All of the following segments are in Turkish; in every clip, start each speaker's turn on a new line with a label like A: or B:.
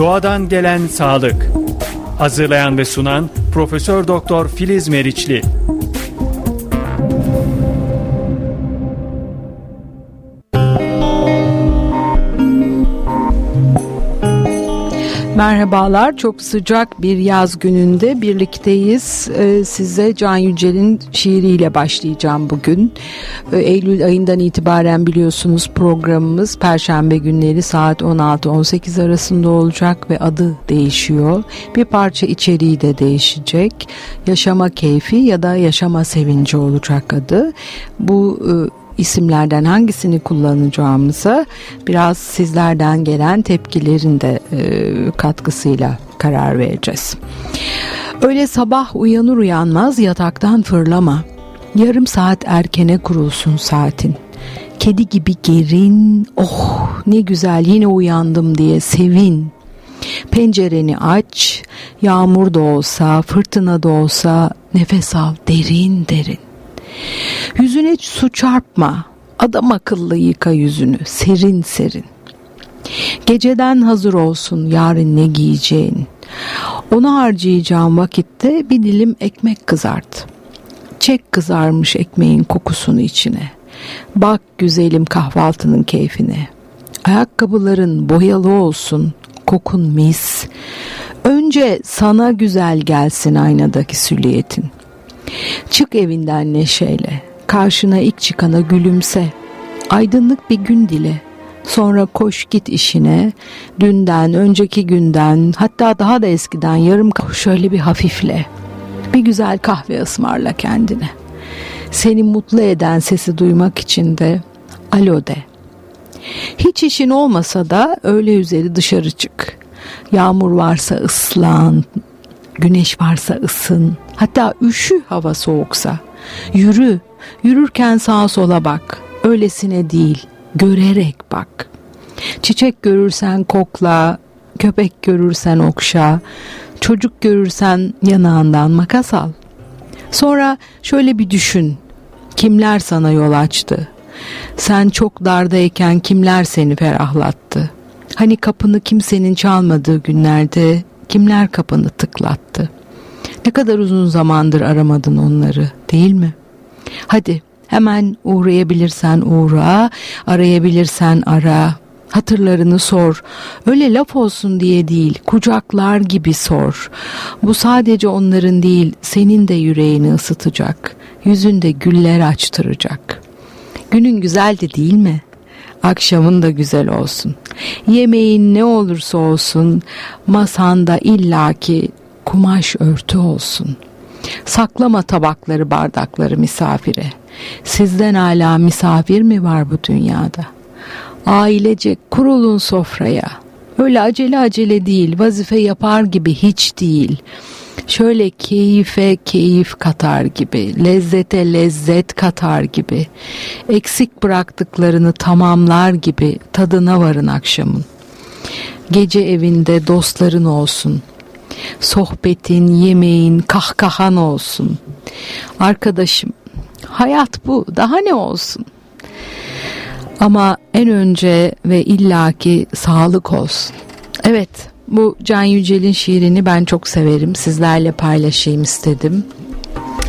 A: Doğadan gelen sağlık. Hazırlayan ve sunan Profesör Doktor Filiz Meriçli.
B: Merhabalar, çok sıcak bir yaz gününde birlikteyiz. Ee, size Can Yücel'in şiiriyle başlayacağım bugün. Ee, Eylül ayından itibaren biliyorsunuz programımız Perşembe günleri saat 16-18 arasında olacak ve adı değişiyor. Bir parça içeriği de değişecek. Yaşama keyfi ya da yaşama sevinci olacak adı. Bu e, isimlerden hangisini kullanacağımıza biraz sizlerden gelen tepkilerin de e, katkısıyla karar vereceğiz. Öyle sabah uyanır uyanmaz yataktan fırlama. Yarım saat erkene kurulsun saatin. Kedi gibi gerin, oh ne güzel yine uyandım diye sevin. Pencereni aç, yağmur da olsa, fırtına da olsa nefes al derin derin. Yüzüne su çarpma. Adam akıllı yıka yüzünü serin serin. Geceden hazır olsun yarın ne giyeceğin. Onu harcayacağım vakitte bir dilim ekmek kızart. Çek kızarmış ekmeğin kokusunu içine. Bak güzelim kahvaltının keyfine. Ayakkabıların boyalı olsun, kokun mis. Önce sana güzel gelsin aynadaki sülliyetin. Çık evinden neşeyle, karşına ilk çıkana gülümse. Aydınlık bir gün dile. Sonra koş git işine. Dünden, önceki günden, hatta daha da eskiden yarım şöyle bir hafifle. Bir güzel kahve ısmarla kendine. Seni mutlu eden sesi duymak için de alo de. Hiç işin olmasa da öğle üzeri dışarı çık. Yağmur varsa ıslan, güneş varsa ısın, hatta üşü hava soğuksa. Yürü, yürürken sağa sola bak, öylesine değil, görerek bak. Çiçek görürsen kokla, köpek görürsen okşa, çocuk görürsen yanağından makas al. Sonra şöyle bir düşün, kimler sana yol açtı? Sen çok dardayken kimler seni ferahlattı? Hani kapını kimsenin çalmadığı günlerde kimler kapını tıklattı? Ne kadar uzun zamandır aramadın onları değil mi? Hadi hemen uğrayabilirsen uğra, arayabilirsen ara. Hatırlarını sor. Öyle laf olsun diye değil, kucaklar gibi sor. Bu sadece onların değil, senin de yüreğini ısıtacak. Yüzünde güller açtıracak. Günün güzeldi değil mi? Akşamın da güzel olsun. Yemeğin ne olursa olsun masanda illaki kumaş örtü olsun. Saklama tabakları bardakları misafire. Sizden hala misafir mi var bu dünyada? Ailece kurulun sofraya. Öyle acele acele değil, vazife yapar gibi hiç değil.'' Şöyle keyfe keyif katar gibi, lezzete lezzet katar gibi, eksik bıraktıklarını tamamlar gibi tadına varın akşamın. Gece evinde dostların olsun. Sohbetin, yemeğin, kahkahan olsun. Arkadaşım, hayat bu, daha ne olsun? Ama en önce ve illaki sağlık olsun. Evet, bu Can Yücel'in şiirini ben çok severim. Sizlerle paylaşayım istedim.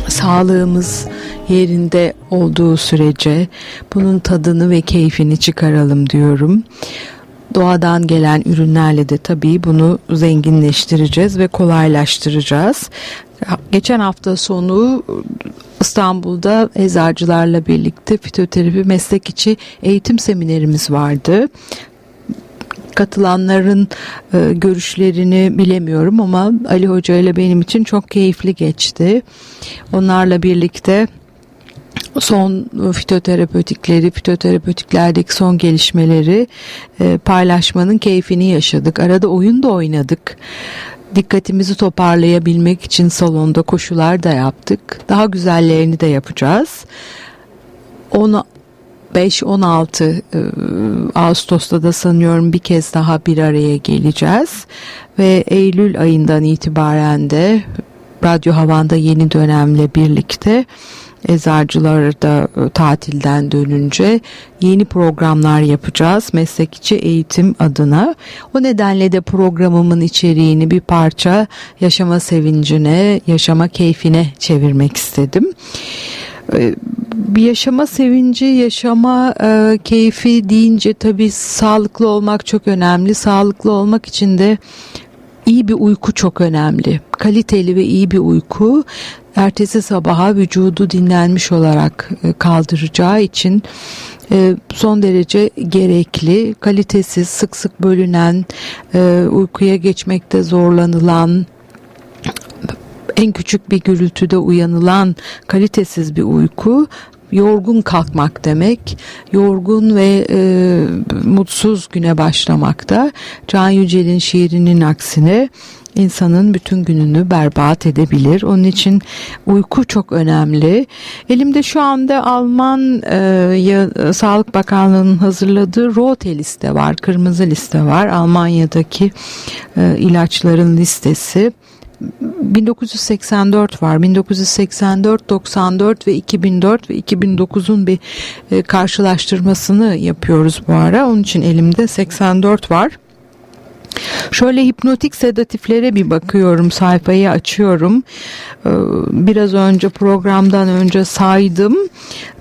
B: Sağlığımız yerinde olduğu sürece bunun tadını ve keyfini çıkaralım diyorum. Doğadan gelen ürünlerle de tabii bunu zenginleştireceğiz ve kolaylaştıracağız. Geçen hafta sonu İstanbul'da eczacılarla birlikte fitoterapi meslek içi eğitim seminerimiz vardı katılanların e, görüşlerini bilemiyorum ama Ali Hoca ile benim için çok keyifli geçti. Onlarla birlikte son fitoterapötikleri, fitoterapötiklerdeki son gelişmeleri e, paylaşmanın keyfini yaşadık. Arada oyun da oynadık. Dikkatimizi toparlayabilmek için salonda koşular da yaptık. Daha güzellerini de yapacağız. Onu 5-16 e, Ağustos'ta da sanıyorum bir kez daha bir araya geleceğiz ve Eylül ayından itibaren de Radyo Havan'da yeni dönemle birlikte Eczacılar da e, tatilden dönünce yeni programlar yapacağız meslek eğitim adına. O nedenle de programımın içeriğini bir parça yaşama sevincine, yaşama keyfine çevirmek istedim yaşama sevinci, yaşama e, keyfi deyince tabii sağlıklı olmak çok önemli. Sağlıklı olmak için de iyi bir uyku çok önemli. Kaliteli ve iyi bir uyku ertesi sabaha vücudu dinlenmiş olarak e, kaldıracağı için e, son derece gerekli, kalitesiz, sık sık bölünen, e, uykuya geçmekte zorlanılan, en küçük bir gürültüde uyanılan kalitesiz bir uyku yorgun kalkmak demek. Yorgun ve e, mutsuz güne başlamakta. Can Yücel'in şiirinin aksine insanın bütün gününü berbat edebilir. Onun için uyku çok önemli. Elimde şu anda Alman e, ya, Sağlık Bakanlığı'nın hazırladığı rote liste var, kırmızı liste var. Almanya'daki e, ilaçların listesi. 1984 var. 1984, 94 ve 2004 ve 2009'un bir e, karşılaştırmasını yapıyoruz bu ara. Onun için elimde 84 var. Şöyle hipnotik sedatiflere bir bakıyorum sayfayı açıyorum ee, biraz önce programdan önce saydım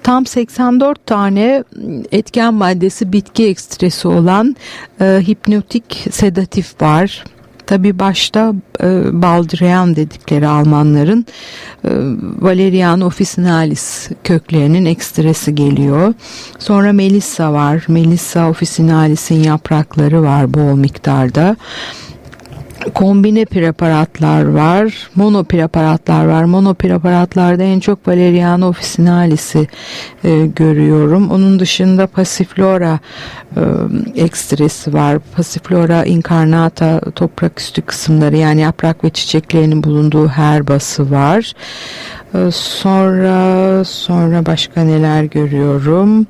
B: tam 84 tane etken maddesi bitki ekstresi olan e, hipnotik sedatif var Tabi başta e, Baldrian dedikleri Almanların e, Valerian officinalis köklerinin ekstresi geliyor. Sonra Melissa var. Melissa officinalis'in yaprakları var bol miktarda kombine preparatlar var, mono preparatlar var. Mono preparatlarda en çok Valeriana officinalis'i e, görüyorum. Onun dışında Passiflora e, ekstresi var. Passiflora incarnata toprak üstü kısımları yani yaprak ve çiçeklerinin bulunduğu herbası var. E, sonra sonra başka neler görüyorum?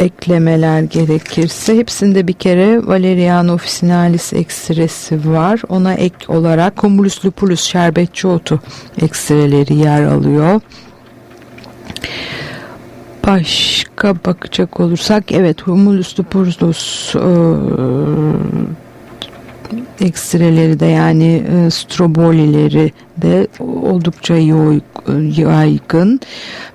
B: Eklemeler gerekirse hepsinde bir kere Valerian officinalis ekstresi var. Ona ek olarak Cumulus lupulus şerbetçi otu ekstreleri yer alıyor. Başka bakacak olursak evet Humulus lupulus e, ekstreleri de yani e, strobolileri de oldukça yaygın.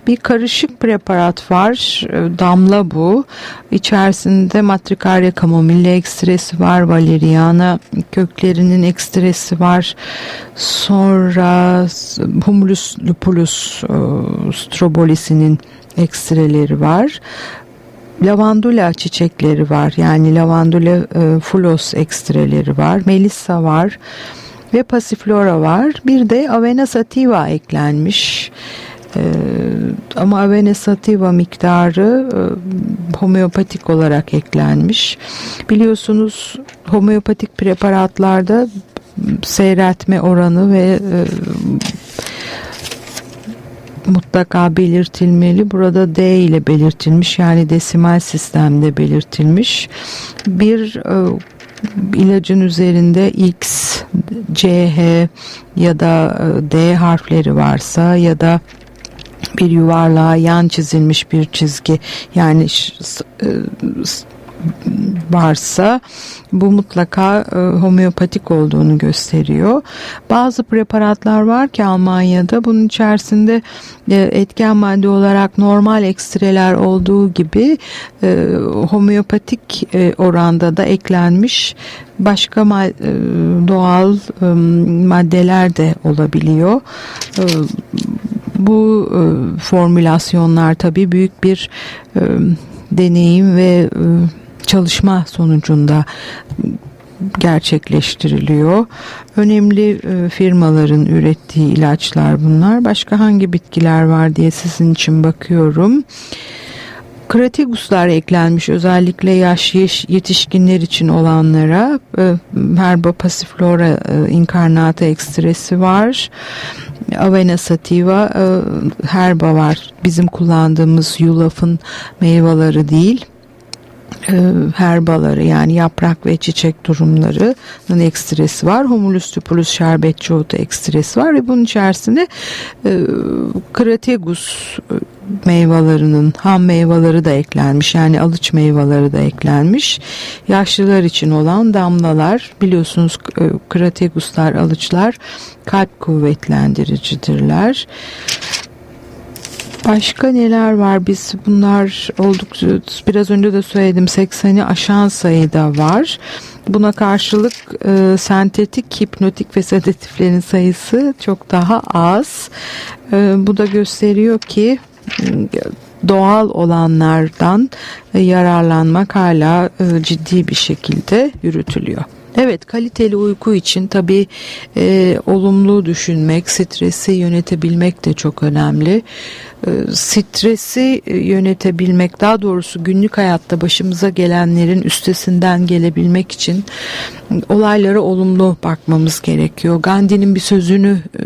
B: Bir karışık preparat var. E, damla bu. İçerisinde matrikarya kamomille ekstresi var. Valeriana köklerinin ekstresi var. Sonra humulus lupulus e, strobolisinin ekstreleri var lavandula çiçekleri var. Yani lavandula e, fulos ekstreleri var. Melissa var ve pasiflora var. Bir de avena sativa eklenmiş. Ee, ama avena sativa miktarı e, homeopatik olarak eklenmiş. Biliyorsunuz homeopatik preparatlarda seyretme oranı ve e, mutlaka belirtilmeli. Burada D ile belirtilmiş yani desimal sistemde belirtilmiş. Bir e, ilacın üzerinde X, CH ya da e, D harfleri varsa ya da bir yuvarlığa yan çizilmiş bir çizgi yani e, varsa bu mutlaka e, homeopatik olduğunu gösteriyor. Bazı preparatlar var ki Almanya'da bunun içerisinde e, etken madde olarak normal ekstreler olduğu gibi e, homeopatik e, oranda da eklenmiş başka ma e, doğal e, maddeler de olabiliyor. E, bu e, formülasyonlar tabii büyük bir e, deneyim ve e, çalışma sonucunda gerçekleştiriliyor. Önemli e, firmaların ürettiği ilaçlar bunlar. Başka hangi bitkiler var diye sizin için bakıyorum. Kratiguslar eklenmiş özellikle yaş yetişkinler için olanlara e, Herba passiflora e, incarnata ekstresi var. Avena sativa herba var. Bizim kullandığımız yulafın meyveleri değil. E, herbaları yani yaprak ve çiçek durumlarının ekstresi var. Humulus lupulus şerbetçi otu ekstresi var ve bunun içerisinde e, krategus e, meyvelerinin ham meyveleri de eklenmiş. Yani alıç meyveleri de eklenmiş. Yaşlılar için olan damlalar biliyorsunuz e, krateguslar alıçlar kalp kuvvetlendiricidirler. Başka neler var? Biz bunlar oldukça biraz önce de söyledim 80'i aşan sayıda var. Buna karşılık e, sentetik hipnotik ve sedatiflerin sayısı çok daha az. E, bu da gösteriyor ki doğal olanlardan yararlanmak hala e, ciddi bir şekilde yürütülüyor. Evet kaliteli uyku için tabii e, olumlu düşünmek, stresi yönetebilmek de çok önemli. E, stresi yönetebilmek daha doğrusu günlük hayatta başımıza gelenlerin üstesinden gelebilmek için olaylara olumlu bakmamız gerekiyor. Gandhi'nin bir sözünü e,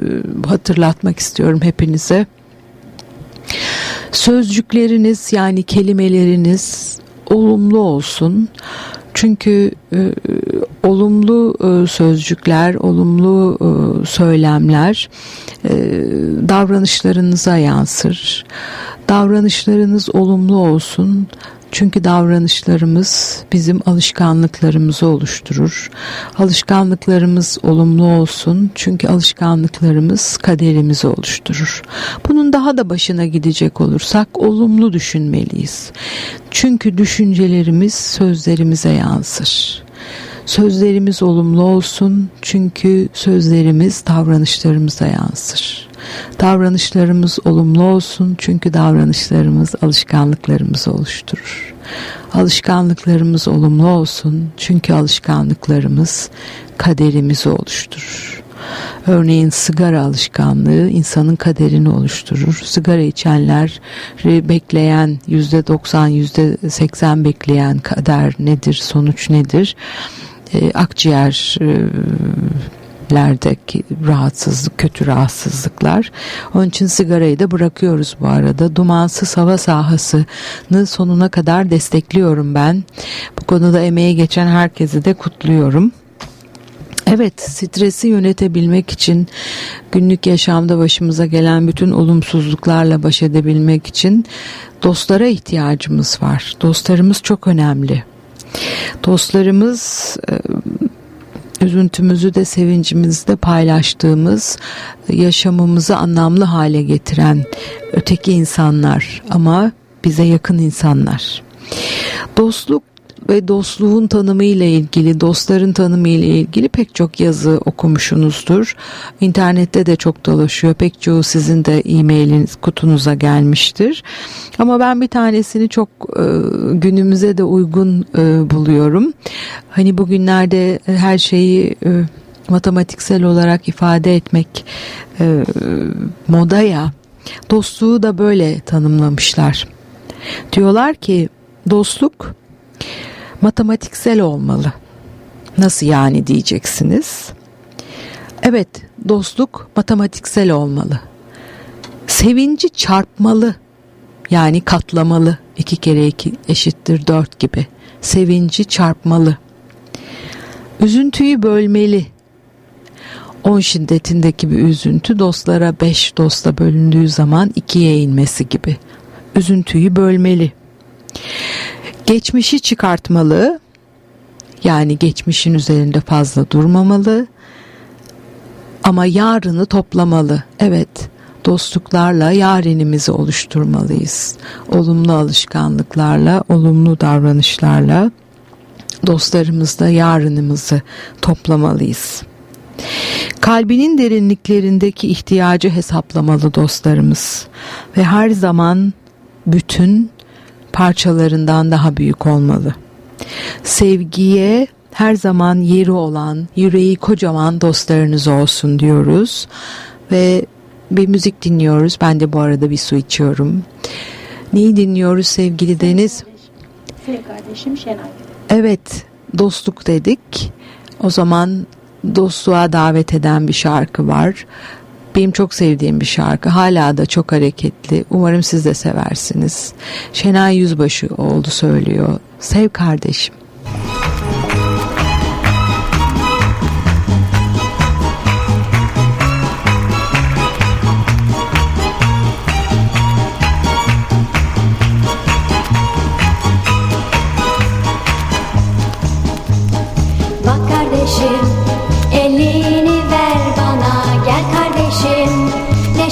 B: hatırlatmak istiyorum hepinize. Sözcükleriniz yani kelimeleriniz olumlu olsun. Çünkü e, olumlu e, sözcükler, olumlu e, söylemler e, davranışlarınıza yansır. Davranışlarınız olumlu olsun. Çünkü davranışlarımız bizim alışkanlıklarımızı oluşturur. Alışkanlıklarımız olumlu olsun. Çünkü alışkanlıklarımız kaderimizi oluşturur. Bunun daha da başına gidecek olursak olumlu düşünmeliyiz. Çünkü düşüncelerimiz sözlerimize yansır. Sözlerimiz olumlu olsun çünkü sözlerimiz davranışlarımıza yansır. Davranışlarımız olumlu olsun çünkü davranışlarımız alışkanlıklarımızı oluşturur. Alışkanlıklarımız olumlu olsun çünkü alışkanlıklarımız kaderimizi oluşturur. Örneğin sigara alışkanlığı insanın kaderini oluşturur. Sigara içenleri bekleyen yüzde doksan, yüzde seksen bekleyen kader nedir, sonuç nedir? E, akciğer e, lerdeki rahatsızlık, kötü rahatsızlıklar. Onun için sigarayı da bırakıyoruz bu arada. Dumansız hava sahasını sonuna kadar destekliyorum ben. Bu konuda emeği geçen herkesi de kutluyorum. Evet, stresi yönetebilmek için günlük yaşamda başımıza gelen bütün olumsuzluklarla baş edebilmek için dostlara ihtiyacımız var. Dostlarımız çok önemli. Dostlarımız üzüntümüzü de sevincimizi de paylaştığımız, yaşamımızı anlamlı hale getiren öteki insanlar ama bize yakın insanlar. Dostluk ve dostluğun tanımı ile ilgili, dostların tanımı ile ilgili pek çok yazı okumuşsunuzdur. İnternette de çok dolaşıyor. Pek çoğu sizin de e-mailiniz kutunuza gelmiştir. Ama ben bir tanesini çok e, günümüze de uygun e, buluyorum. Hani bugünlerde her şeyi e, matematiksel olarak ifade etmek e, moda ya. Dostluğu da böyle tanımlamışlar. Diyorlar ki dostluk matematiksel olmalı. Nasıl yani diyeceksiniz? Evet, dostluk matematiksel olmalı. Sevinci çarpmalı. Yani katlamalı. İki kere iki eşittir dört gibi. Sevinci çarpmalı. Üzüntüyü bölmeli. On şiddetindeki bir üzüntü dostlara beş dosta bölündüğü zaman ikiye inmesi gibi. Üzüntüyü bölmeli. Geçmişi çıkartmalı. Yani geçmişin üzerinde fazla durmamalı. Ama yarını toplamalı. Evet, dostluklarla yarenimizi oluşturmalıyız. Olumlu alışkanlıklarla, olumlu davranışlarla dostlarımızla yarınımızı toplamalıyız. Kalbinin derinliklerindeki ihtiyacı hesaplamalı dostlarımız ve her zaman bütün parçalarından daha büyük olmalı. Sevgiye her zaman yeri olan, yüreği kocaman dostlarınız olsun diyoruz ve bir müzik dinliyoruz. Ben de bu arada bir su içiyorum. Neyi dinliyoruz sevgili Deniz?
C: Sev kardeşim Şenay.
B: Evet, dostluk dedik. O zaman dostluğa davet eden bir şarkı var.
D: Benim çok sevdiğim bir şarkı. Hala da çok hareketli. Umarım siz de seversiniz. Şenay Yüzbaşı oldu söylüyor. Sev kardeşim.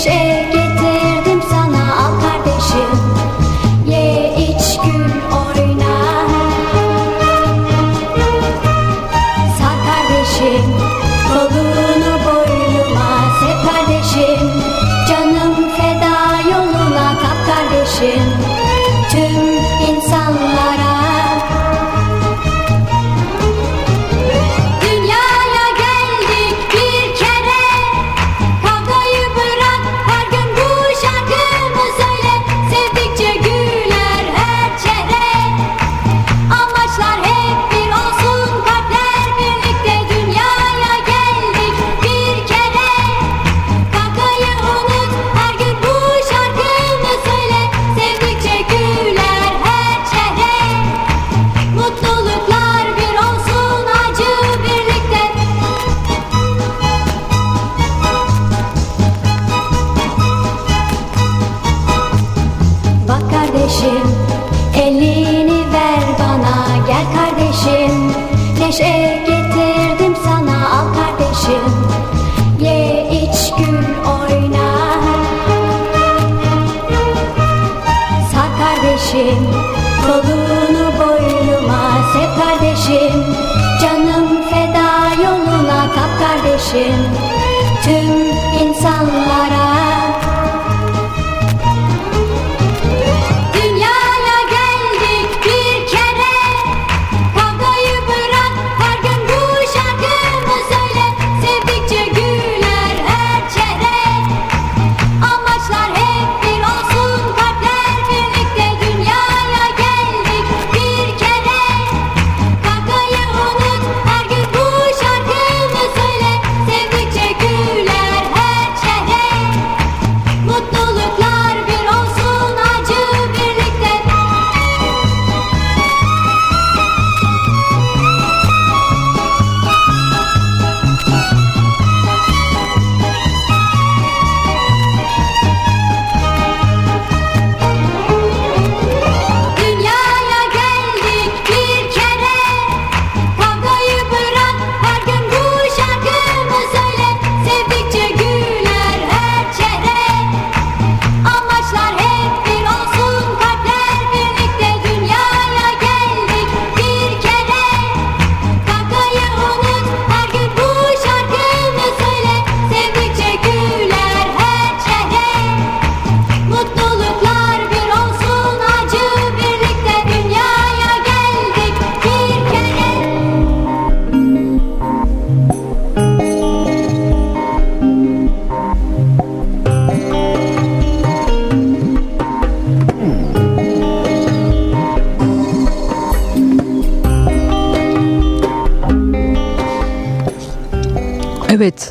D: age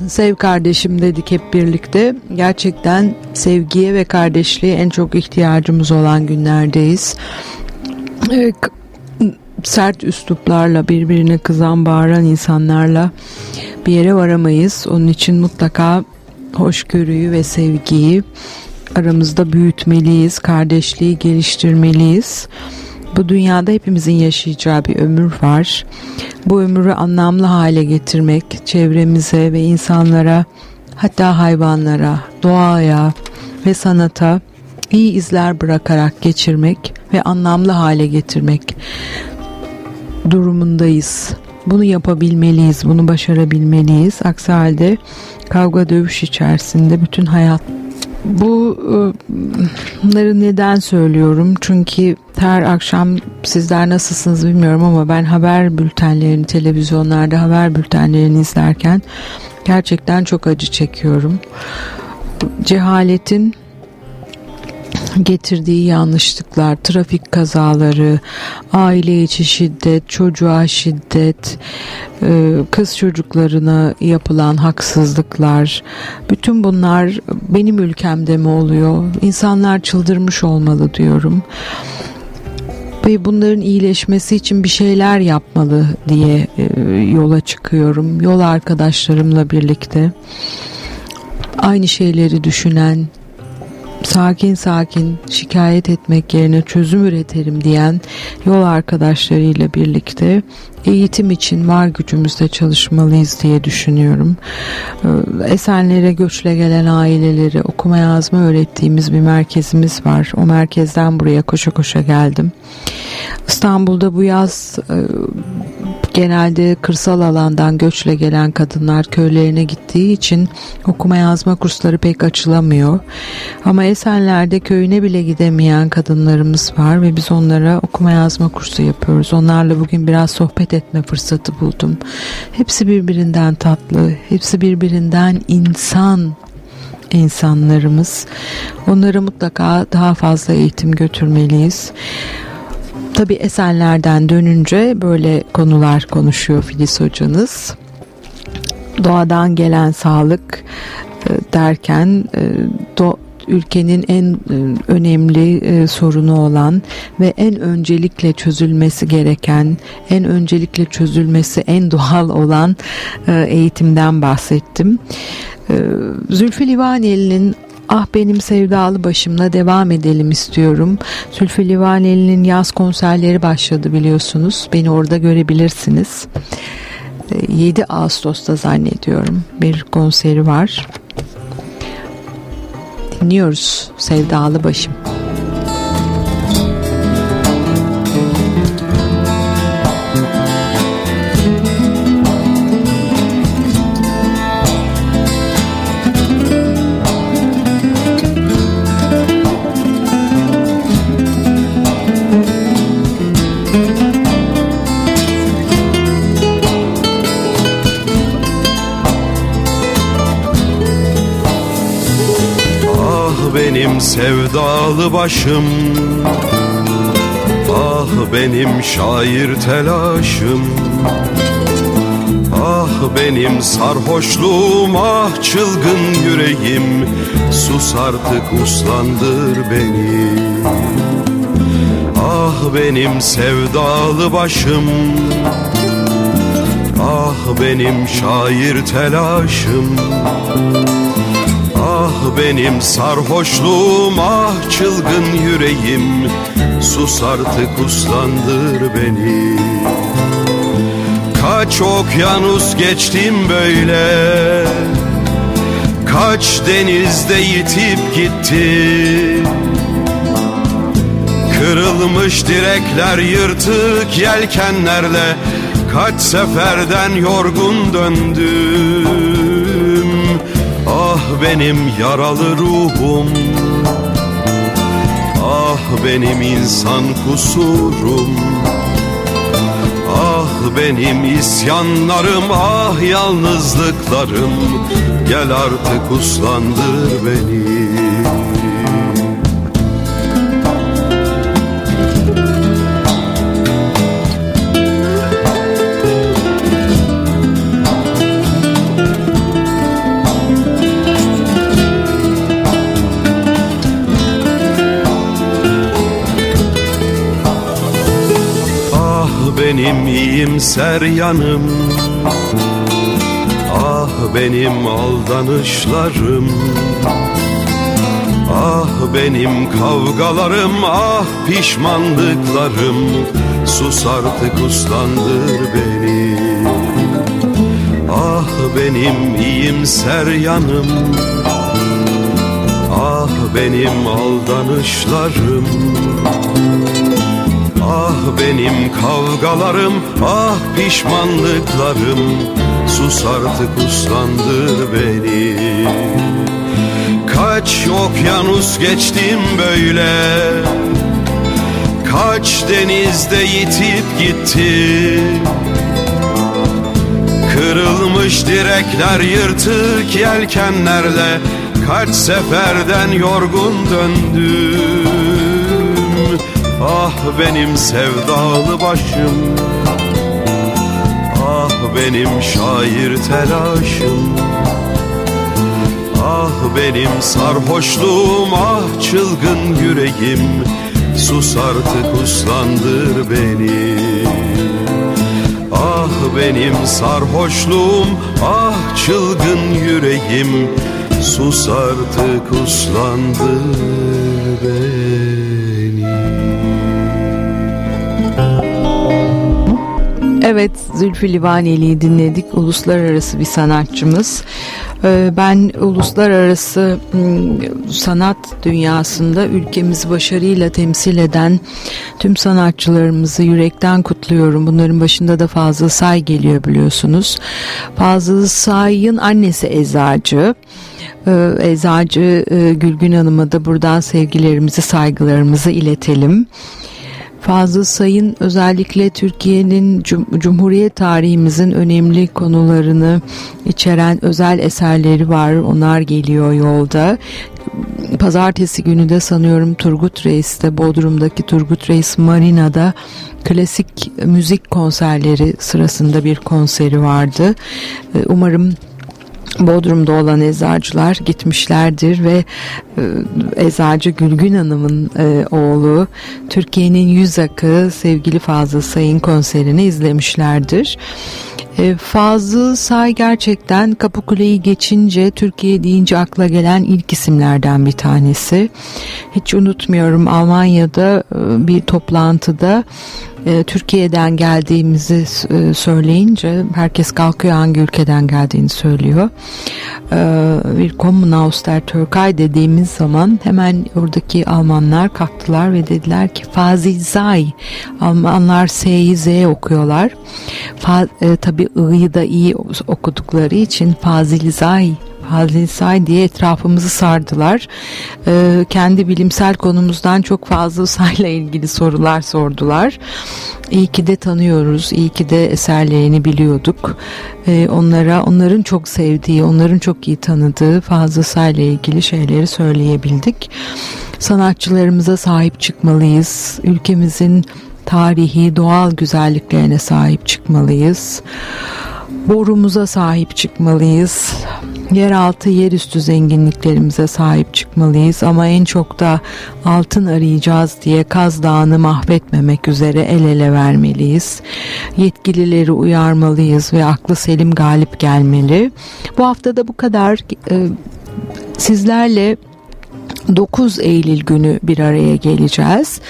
D: Sev kardeşim dedik hep birlikte. Gerçekten sevgiye ve kardeşliğe en çok ihtiyacımız olan günlerdeyiz. Ee, sert üsluplarla birbirine kızan bağıran insanlarla bir yere varamayız. Onun için mutlaka hoşgörüyü ve sevgiyi aramızda büyütmeliyiz, kardeşliği geliştirmeliyiz. Bu dünyada hepimizin yaşayacağı bir ömür var. Bu ömrü anlamlı hale getirmek, çevremize ve insanlara, hatta hayvanlara, doğaya ve sanata iyi izler bırakarak geçirmek ve anlamlı hale getirmek durumundayız. Bunu yapabilmeliyiz, bunu başarabilmeliyiz. Aksi halde kavga dövüş içerisinde bütün hayat bu bunları neden söylüyorum? Çünkü her akşam sizler nasılsınız bilmiyorum ama ben haber bültenlerini televizyonlarda haber bültenlerini izlerken gerçekten çok acı çekiyorum. Cehaletin
B: getirdiği yanlışlıklar, trafik kazaları, aile içi şiddet, çocuğa şiddet, e, kız çocuklarına yapılan haksızlıklar, bütün bunlar benim ülkemde mi oluyor? İnsanlar çıldırmış olmalı diyorum. Ve bunların iyileşmesi için bir şeyler yapmalı diye e, yola çıkıyorum. Yol arkadaşlarımla birlikte aynı şeyleri düşünen, sakin sakin şikayet etmek yerine çözüm üretelim diyen yol arkadaşlarıyla birlikte eğitim için var gücümüzde çalışmalıyız diye düşünüyorum. Ee, Esenlere göçle gelen aileleri okuma yazma öğrettiğimiz bir merkezimiz var. O merkezden buraya koşa koşa geldim. İstanbul'da bu yaz e, genelde kırsal alandan göçle gelen kadınlar köylerine gittiği için okuma yazma kursları pek açılamıyor. Ama Esenler'de köyüne bile gidemeyen kadınlarımız var ve biz onlara okuma yazma kursu yapıyoruz. Onlarla bugün biraz sohbet etme fırsatı buldum. Hepsi birbirinden tatlı, hepsi birbirinden insan insanlarımız. Onlara mutlaka daha fazla eğitim götürmeliyiz. Tabi Esenler'den dönünce böyle konular konuşuyor Filiz hocanız. Doğadan gelen sağlık e, derken e, do, ülkenin en e, önemli sorunu olan ve en öncelikle çözülmesi gereken, en öncelikle çözülmesi en doğal olan eğitimden bahsettim. Zülfü Livaneli'nin Ah Benim Sevdalı Başım'la devam edelim istiyorum. Zülfü Livaneli'nin yaz konserleri başladı biliyorsunuz. Beni orada görebilirsiniz. 7 Ağustos'ta zannediyorum bir konseri var dinliyoruz Sevdalı Başım.
E: Sevdalı başım. Ah benim şair telaşım. Ah benim sarhoşluğum ah çılgın yüreğim. Sus artık uslandır beni. Ah benim sevdalı başım. Ah benim şair telaşım benim sarhoşluğum ah çılgın yüreğim. Sus artık uslandır beni. Kaç okyanus geçtim böyle. Kaç denizde yitip gitti Kırılmış direkler yırtık yelkenlerle Kaç seferden yorgun döndüm benim yaralı ruhum. Ah benim insan kusurum. Ah benim isyanlarım ah yalnızlıklarım. Gel artık uslandır beni benim iyimser yanım Ah benim aldanışlarım. Ah benim kavgalarım ah pişmanlıklarım. Sus artık uslandır beni. Ah benim iyimser yanım Ah benim aldanışlarım benim kavgalarım, ah pişmanlıklarım. Sus artık uslandır beni. Kaç okyanus geçtim böyle. Kaç denizde yitip gitti. Kırılmış direkler yırtık yelkenlerle Kaç seferden yorgun döndüm Ah benim sevdalı başım. Ah benim şair telaşım. Ah benim sarhoşluğum ah çılgın yüreğim. Sus artık uslandır beni. Ah benim sarhoşluğum ah çılgın yüreğim. Sus artık uslandır beni
B: Evet Zülfü Livaneli'yi dinledik. Uluslararası bir sanatçımız. Ee, ben uluslararası sanat dünyasında ülkemizi başarıyla temsil eden tüm sanatçılarımızı yürekten kutluyorum. Bunların başında da Fazıl Say geliyor biliyorsunuz. Fazıl Say'ın annesi Eczacı. Ee, Eczacı e, Gülgün Hanım'a da buradan sevgilerimizi, saygılarımızı iletelim. Fazıl Say'ın özellikle Türkiye'nin cum Cumhuriyet tarihimizin önemli konularını içeren özel eserleri var. Onlar geliyor yolda. Pazartesi günü de sanıyorum Turgut Reis'te Bodrum'daki Turgut Reis Marina'da klasik müzik konserleri sırasında bir konseri vardı. Umarım Bodrum'da olan eczacılar gitmişlerdir ve e, eczacı Gülgün Hanım'ın e, oğlu Türkiye'nin yüz akı sevgili Fazıl Say'ın konserini izlemişlerdir. E, Fazıl Say gerçekten Kapıkule'yi geçince Türkiye deyince akla gelen ilk isimlerden bir tanesi. Hiç unutmuyorum Almanya'da e, bir toplantıda e, Türkiye'den geldiğimizi e, söyleyince herkes kalkıyor hangi ülkeden geldiğini söylüyor. E, bir Kommen aus der Türkei dediğimiz zaman hemen oradaki Almanlar kalktılar ve dediler ki Fazil Zay. Almanlar S'yi Z okuyorlar. Fa, e, tabii I'yı da iyi okudukları için Fazil Zay Halil Say diye etrafımızı sardılar. Ee, kendi bilimsel konumuzdan çok fazla sayla ilgili sorular sordular. İyi ki de tanıyoruz, iyi ki de eserlerini biliyorduk. Ee, onlara, onların çok sevdiği, onların çok iyi tanıdığı fazla sayla ilgili şeyleri söyleyebildik. Sanatçılarımıza sahip çıkmalıyız. Ülkemizin tarihi, doğal güzelliklerine sahip çıkmalıyız. Borumuza sahip çıkmalıyız yeraltı yerüstü zenginliklerimize sahip çıkmalıyız ama en çok da altın arayacağız diye Kaz Dağı'nı mahvetmemek üzere el ele vermeliyiz. Yetkilileri uyarmalıyız ve aklı selim galip gelmeli. Bu hafta da bu kadar e, sizlerle 9 Eylül günü bir araya geleceğiz.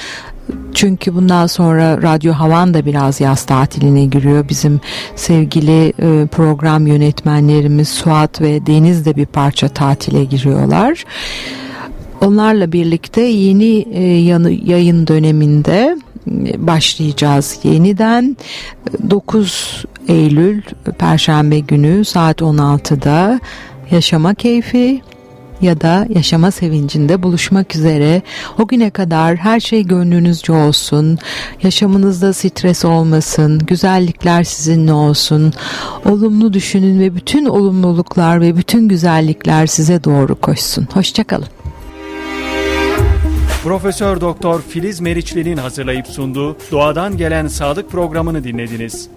B: Çünkü bundan sonra Radyo Havan da biraz yaz tatiline giriyor. Bizim sevgili e, program yönetmenlerimiz Suat ve Deniz de bir parça tatile giriyorlar. Onlarla birlikte yeni e, yayın döneminde e, başlayacağız yeniden 9 Eylül Perşembe günü saat 16'da Yaşama Keyfi ya da yaşama sevincinde buluşmak üzere. O güne kadar her şey gönlünüzce olsun. Yaşamınızda stres olmasın. Güzellikler sizinle olsun. Olumlu düşünün ve bütün olumluluklar ve bütün güzellikler size doğru koşsun. Hoşçakalın.
A: Profesör Doktor Filiz Meriçli'nin hazırlayıp sunduğu Doğadan Gelen Sağlık programını dinlediniz.